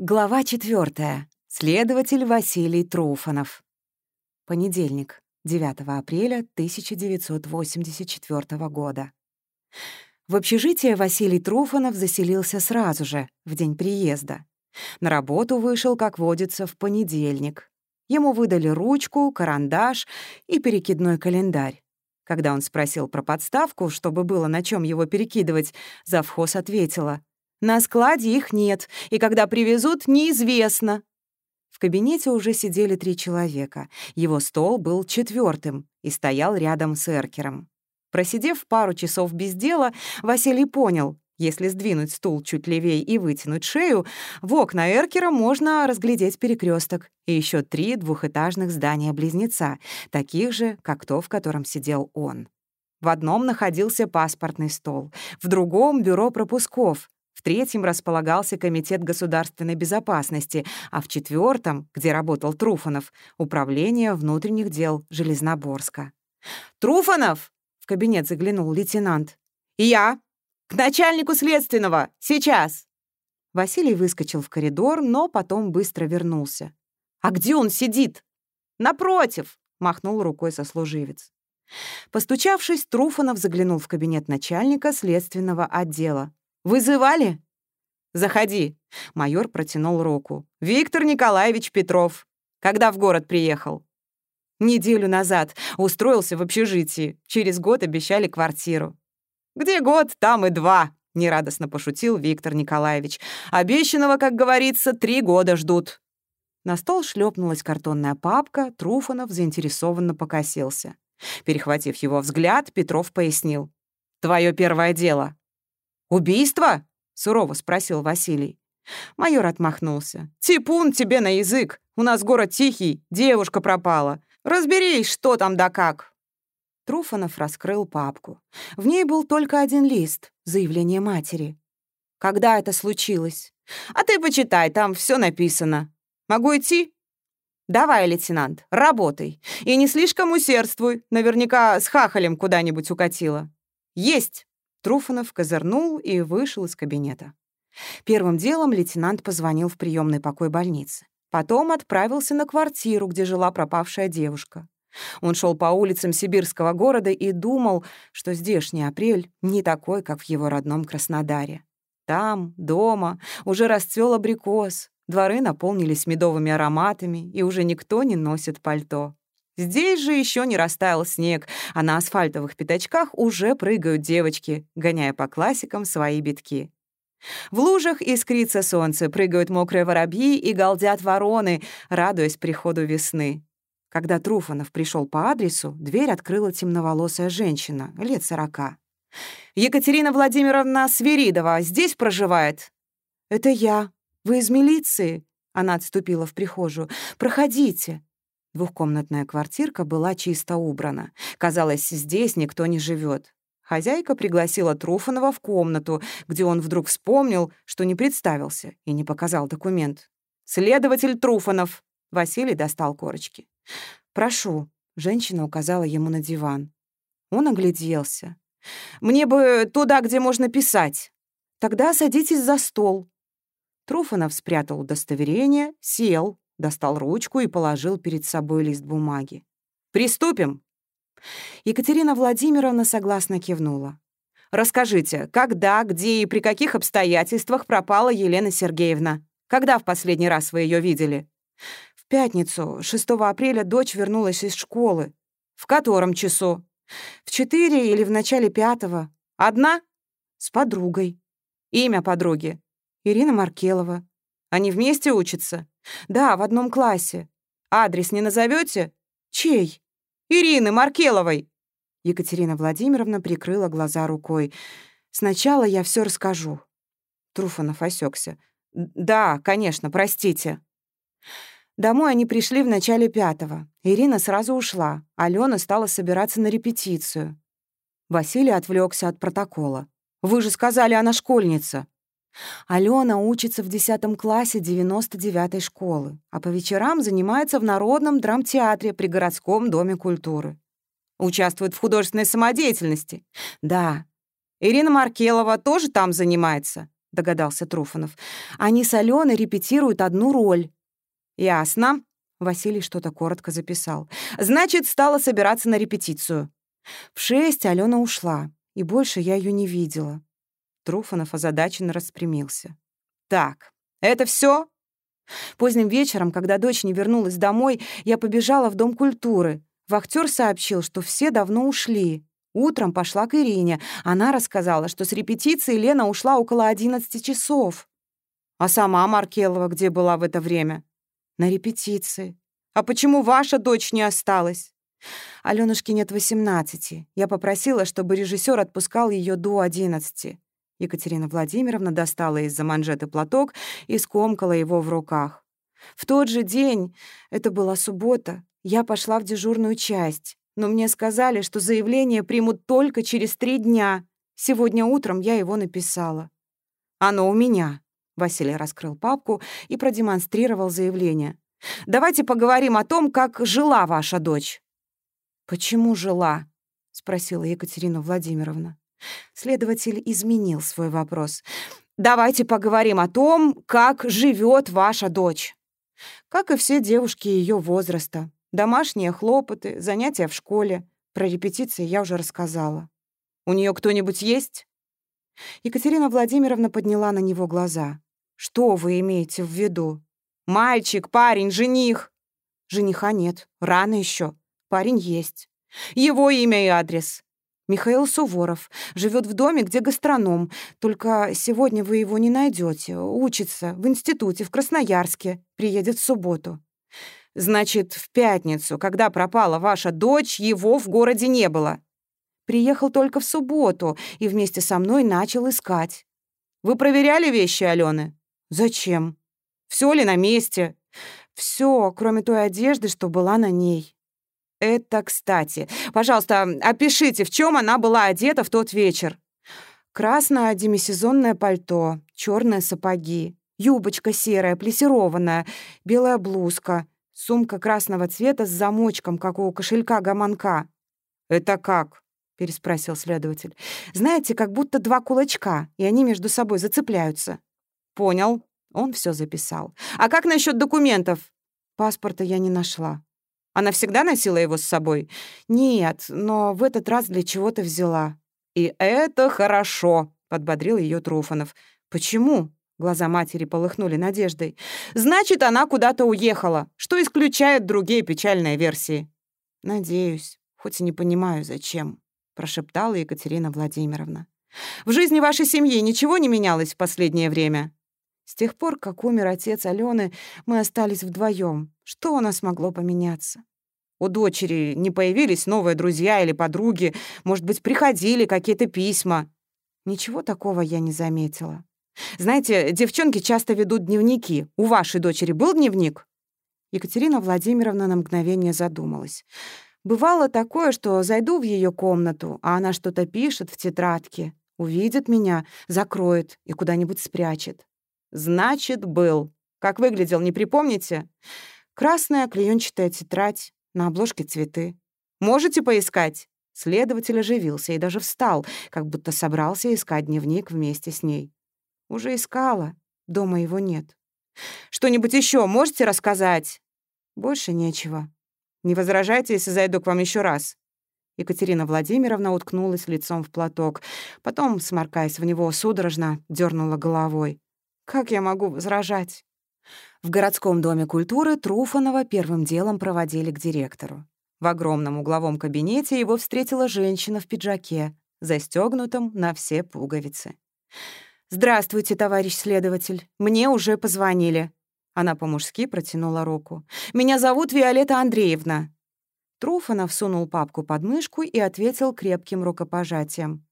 Глава четвертая. Следователь Василий Труфанов. Понедельник, 9 апреля 1984 года. В общежитие Василий Труфанов заселился сразу же, в день приезда. На работу вышел, как водится, в понедельник. Ему выдали ручку, карандаш и перекидной календарь. Когда он спросил про подставку, чтобы было на чем его перекидывать, завхоз ответила — на складе их нет, и когда привезут, неизвестно. В кабинете уже сидели три человека. Его стол был четвертым и стоял рядом с эркером. Просидев пару часов без дела, Василий понял, если сдвинуть стул чуть левее и вытянуть шею, в окна эркера можно разглядеть перекресток и еще три двухэтажных здания-близнеца, таких же, как то, в котором сидел он. В одном находился паспортный стол, в другом — бюро пропусков, в третьем располагался Комитет государственной безопасности, а в четвертом, где работал Труфанов, Управление внутренних дел Железноборска. «Труфанов!» — в кабинет заглянул лейтенант. «Я! К начальнику следственного! Сейчас!» Василий выскочил в коридор, но потом быстро вернулся. «А где он сидит?» «Напротив!» — махнул рукой сослуживец. Постучавшись, Труфанов заглянул в кабинет начальника следственного отдела. «Вызывали?» «Заходи». Майор протянул руку. «Виктор Николаевич Петров. Когда в город приехал?» «Неделю назад. Устроился в общежитии. Через год обещали квартиру». «Где год, там и два», — нерадостно пошутил Виктор Николаевич. «Обещанного, как говорится, три года ждут». На стол шлепнулась картонная папка, Труфанов заинтересованно покосился. Перехватив его взгляд, Петров пояснил. «Твое первое дело. «Убийство?» — сурово спросил Василий. Майор отмахнулся. «Типун тебе на язык! У нас город тихий, девушка пропала. Разберись, что там да как!» Труфанов раскрыл папку. В ней был только один лист — заявление матери. «Когда это случилось?» «А ты почитай, там все написано. Могу идти?» «Давай, лейтенант, работай. И не слишком усердствуй. Наверняка с хахалем куда-нибудь укатила». «Есть!» Труфанов козырнул и вышел из кабинета. Первым делом лейтенант позвонил в приемный покой больницы. Потом отправился на квартиру, где жила пропавшая девушка. Он шел по улицам сибирского города и думал, что здешний апрель не такой, как в его родном Краснодаре. Там, дома, уже расцвел абрикос, дворы наполнились медовыми ароматами, и уже никто не носит пальто. Здесь же еще не растаял снег, а на асфальтовых пятачках уже прыгают девочки, гоняя по классикам свои битки. В лужах искрится солнце, прыгают мокрые воробьи и галдят вороны, радуясь приходу весны. Когда Труфанов пришел по адресу, дверь открыла темноволосая женщина, лет сорока. «Екатерина Владимировна Свиридова здесь проживает?» «Это я. Вы из милиции?» Она отступила в прихожую. «Проходите». Двухкомнатная квартирка была чисто убрана. Казалось, здесь никто не живет. Хозяйка пригласила Труфанова в комнату, где он вдруг вспомнил, что не представился и не показал документ. «Следователь Труфанов!» Василий достал корочки. «Прошу», — женщина указала ему на диван. Он огляделся. «Мне бы туда, где можно писать». «Тогда садитесь за стол». Труфанов спрятал удостоверение, сел, достал ручку и положил перед собой лист бумаги. «Приступим!» Екатерина Владимировна согласно кивнула. «Расскажите, когда, где и при каких обстоятельствах пропала Елена Сергеевна? Когда в последний раз вы ее видели?» «В пятницу, 6 апреля, дочь вернулась из школы». «В котором часу?» «В четыре или в начале пятого». «Одна?» «С подругой». «Имя подруги?» «Ирина Маркелова». «Они вместе учатся?» «Да, в одном классе. Адрес не назовете? «Чей?» «Ирины Маркеловой!» Екатерина Владимировна прикрыла глаза рукой. «Сначала я все расскажу». Труфанов осекся. «Да, конечно, простите». Домой они пришли в начале пятого. Ирина сразу ушла. Алена стала собираться на репетицию. Василий отвлекся от протокола. «Вы же сказали, она школьница». Алена учится в 10 классе 99-й школы, а по вечерам занимается в Народном драмтеатре при городском доме культуры. Участвует в художественной самодеятельности. Да. Ирина Маркелова тоже там занимается. — догадался Труфанов. «Они с Аленой репетируют одну роль». «Ясно», — Василий что-то коротко записал. «Значит, стала собираться на репетицию». В шесть Алена ушла, и больше я ее не видела. Труфанов озадаченно распрямился. «Так, это все? Поздним вечером, когда дочь не вернулась домой, я побежала в Дом культуры. Вахтер сообщил, что все давно ушли. Утром пошла к Ирине. Она рассказала, что с репетиции Лена ушла около 11 часов. А сама Маркелова где была в это время? На репетиции. А почему ваша дочь не осталась? Алёнушке нет 18. Я попросила, чтобы режиссер отпускал ее до 11. Екатерина Владимировна достала из-за манжеты платок и скомкала его в руках. В тот же день, это была суббота, я пошла в дежурную часть, но мне сказали, что заявление примут только через три дня. Сегодня утром я его написала. «Оно у меня», — Василий раскрыл папку и продемонстрировал заявление. «Давайте поговорим о том, как жила ваша дочь». «Почему жила?» — спросила Екатерина Владимировна. Следователь изменил свой вопрос. «Давайте поговорим о том, как живет ваша дочь». Как и все девушки ее возраста. Домашние хлопоты, занятия в школе. Про репетиции я уже рассказала. «У нее кто-нибудь есть?» Екатерина Владимировна подняла на него глаза. «Что вы имеете в виду? Мальчик, парень, жених?» «Жениха нет. Рано еще. Парень есть. Его имя и адрес. Михаил Суворов. Живет в доме, где гастроном. Только сегодня вы его не найдете. Учится в институте в Красноярске. Приедет в субботу. Значит, в пятницу, когда пропала ваша дочь, его в городе не было. Приехал только в субботу и вместе со мной начал искать. Вы проверяли вещи Алены? Зачем? Все ли на месте? Все, кроме той одежды, что была на ней. Это кстати. Пожалуйста, опишите, в чем она была одета в тот вечер. Красное демисезонное пальто, черные сапоги, юбочка серая, плесированная, белая блузка, сумка красного цвета с замочком, как у кошелька-гаманка. «Это как?» — переспросил следователь. «Знаете, как будто два кулачка, и они между собой зацепляются». «Понял». Он все записал. «А как насчет документов?» «Паспорта я не нашла». Она всегда носила его с собой? Нет, но в этот раз для чего-то взяла. И это хорошо, подбодрил ее Труфанов. Почему? Глаза матери полыхнули надеждой. «Значит, она куда-то уехала, что исключает другие печальные версии». «Надеюсь, хоть и не понимаю, зачем», — прошептала Екатерина Владимировна. «В жизни вашей семьи ничего не менялось в последнее время?» С тех пор, как умер отец Алены, мы остались вдвоем. Что у нас могло поменяться? У дочери не появились новые друзья или подруги, может быть, приходили какие-то письма. Ничего такого я не заметила. Знаете, девчонки часто ведут дневники. У вашей дочери был дневник? Екатерина Владимировна на мгновение задумалась. Бывало такое, что зайду в ее комнату, а она что-то пишет в тетрадке, увидит меня, закроет и куда-нибудь спрячет. Значит, был. Как выглядел, не припомните? Красная клеенчатая тетрадь, на обложке цветы. Можете поискать?» Следователь оживился и даже встал, как будто собрался искать дневник вместе с ней. «Уже искала. Дома его нет. Что-нибудь еще можете рассказать?» «Больше нечего. Не возражайте, если зайду к вам еще раз». Екатерина Владимировна уткнулась лицом в платок, потом, сморкаясь в него судорожно, дернула головой. «Как я могу возражать?» В городском доме культуры Труфанова первым делом проводили к директору. В огромном угловом кабинете его встретила женщина в пиджаке, застегнутом на все пуговицы. «Здравствуйте, товарищ следователь. Мне уже позвонили». Она по-мужски протянула руку. «Меня зовут Виолетта Андреевна». Труфанов сунул папку под мышку и ответил крепким рукопожатием.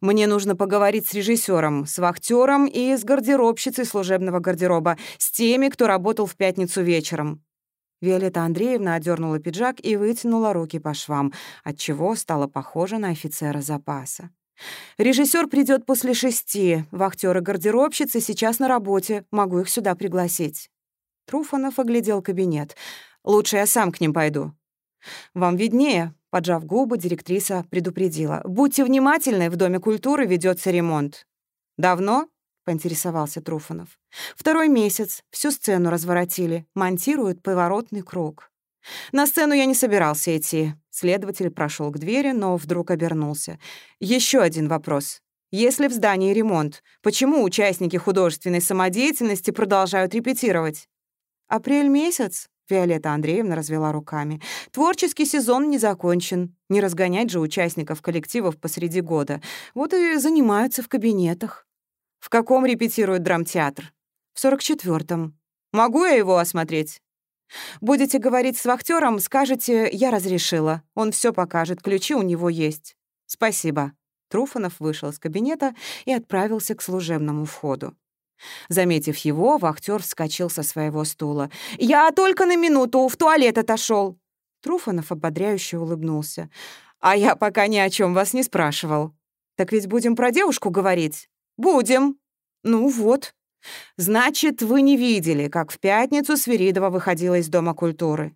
Мне нужно поговорить с режиссером, с вахтером и с гардеробщицей служебного гардероба, с теми, кто работал в пятницу вечером». Виолетта Андреевна одернула пиджак и вытянула руки по швам, отчего стала похожа на офицера запаса. «Режиссер придет после шести. Вахтер и гардеробщицы сейчас на работе. Могу их сюда пригласить». Труфанов оглядел кабинет. «Лучше я сам к ним пойду». «Вам виднее», Поджав губы, директриса предупредила. «Будьте внимательны, в Доме культуры ведется ремонт». «Давно?» — поинтересовался Труфанов. «Второй месяц. Всю сцену разворотили. Монтируют поворотный круг». «На сцену я не собирался идти». Следователь прошел к двери, но вдруг обернулся. Еще один вопрос. Если в здании ремонт, почему участники художественной самодеятельности продолжают репетировать? Апрель месяц, Виолетта Андреевна развела руками. Творческий сезон не закончен. Не разгонять же участников коллективов посреди года. Вот и занимаются в кабинетах. В каком репетирует драмтеатр? В 44-м. Могу я его осмотреть? Будете говорить с вахтером, скажете, я разрешила. Он все покажет, ключи у него есть. Спасибо. Труфанов вышел из кабинета и отправился к служебному входу. Заметив его, вахтер вскочил со своего стула. «Я только на минуту, в туалет отошел. Труфанов ободряюще улыбнулся. «А я пока ни о чем вас не спрашивал. Так ведь будем про девушку говорить?» «Будем». «Ну вот». «Значит, вы не видели, как в пятницу Свиридова выходила из Дома культуры?»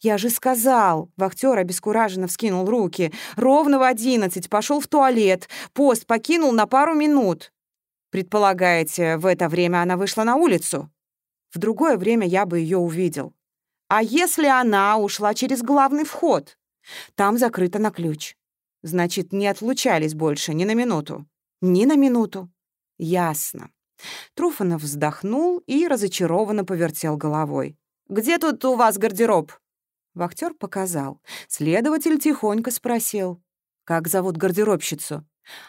«Я же сказал!» — вахтер обескураженно вскинул руки. «Ровно в одиннадцать пошел в туалет. Пост покинул на пару минут». «Предполагаете, в это время она вышла на улицу?» «В другое время я бы ее увидел». «А если она ушла через главный вход?» «Там закрыто на ключ». «Значит, не отлучались больше ни на минуту?» «Ни на минуту». «Ясно». Труфанов вздохнул и разочарованно повертел головой. Где тут у вас гардероб?» Вахтер показал. Следователь тихонько спросил. «Как зовут гардеробщицу?»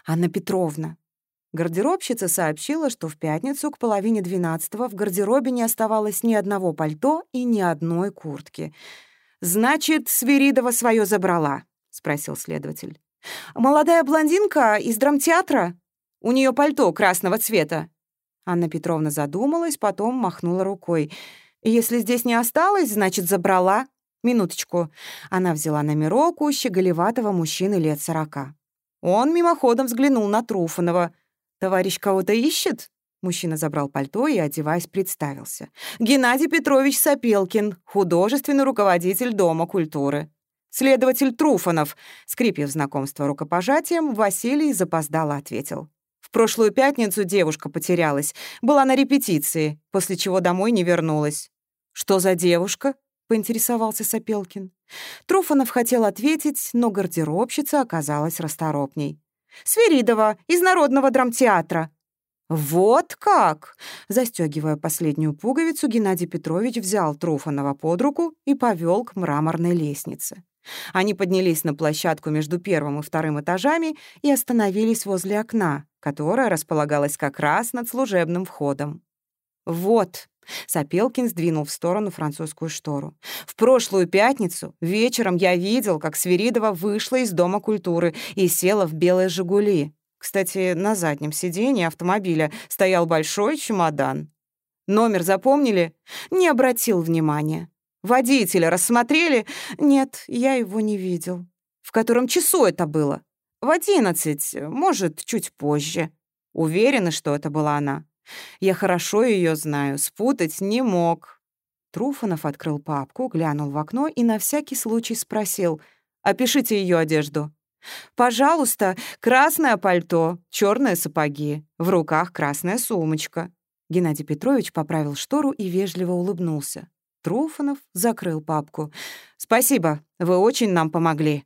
«Анна Петровна». Гардеробщица сообщила, что в пятницу к половине двенадцатого в гардеробе не оставалось ни одного пальто и ни одной куртки. «Значит, Свиридова свое забрала?» — спросил следователь. «Молодая блондинка из драмтеатра? У нее пальто красного цвета». Анна Петровна задумалась, потом махнула рукой. Если здесь не осталось, значит, забрала. Минуточку. Она взяла номерок у щеголеватого мужчины лет сорока. Он мимоходом взглянул на Труфанова. «Товарищ кого-то ищет?» Мужчина забрал пальто и, одеваясь, представился. «Геннадий Петрович Сапелкин, художественный руководитель Дома культуры». «Следователь Труфанов», скрипев знакомство рукопожатием, Василий запоздало ответил. В прошлую пятницу девушка потерялась, была на репетиции, после чего домой не вернулась. «Что за девушка?» — поинтересовался Сапелкин. Труфанов хотел ответить, но гардеробщица оказалась расторопней. «Свиридова, из Народного драмтеатра». «Вот как!» Застегивая последнюю пуговицу, Геннадий Петрович взял Труфанова под руку и повел к мраморной лестнице. Они поднялись на площадку между первым и вторым этажами и остановились возле окна, которое располагалось как раз над служебным входом. «Вот», Сапелкин сдвинул в сторону французскую штору. «В прошлую пятницу вечером я видел, как Свиридова вышла из Дома культуры и села в белые «Жигули». Кстати, на заднем сиденье автомобиля стоял большой чемодан. Номер запомнили? Не обратил внимания. Водителя рассмотрели? Нет, я его не видел. В котором часу это было? В одиннадцать, может, чуть позже. Уверена, что это была она. Я хорошо ее знаю, спутать не мог». Труфанов открыл папку, глянул в окно и на всякий случай спросил, «Опишите ее одежду». «Пожалуйста, красное пальто, черные сапоги, в руках красная сумочка». Геннадий Петрович поправил штору и вежливо улыбнулся. Труфанов закрыл папку. «Спасибо, вы очень нам помогли».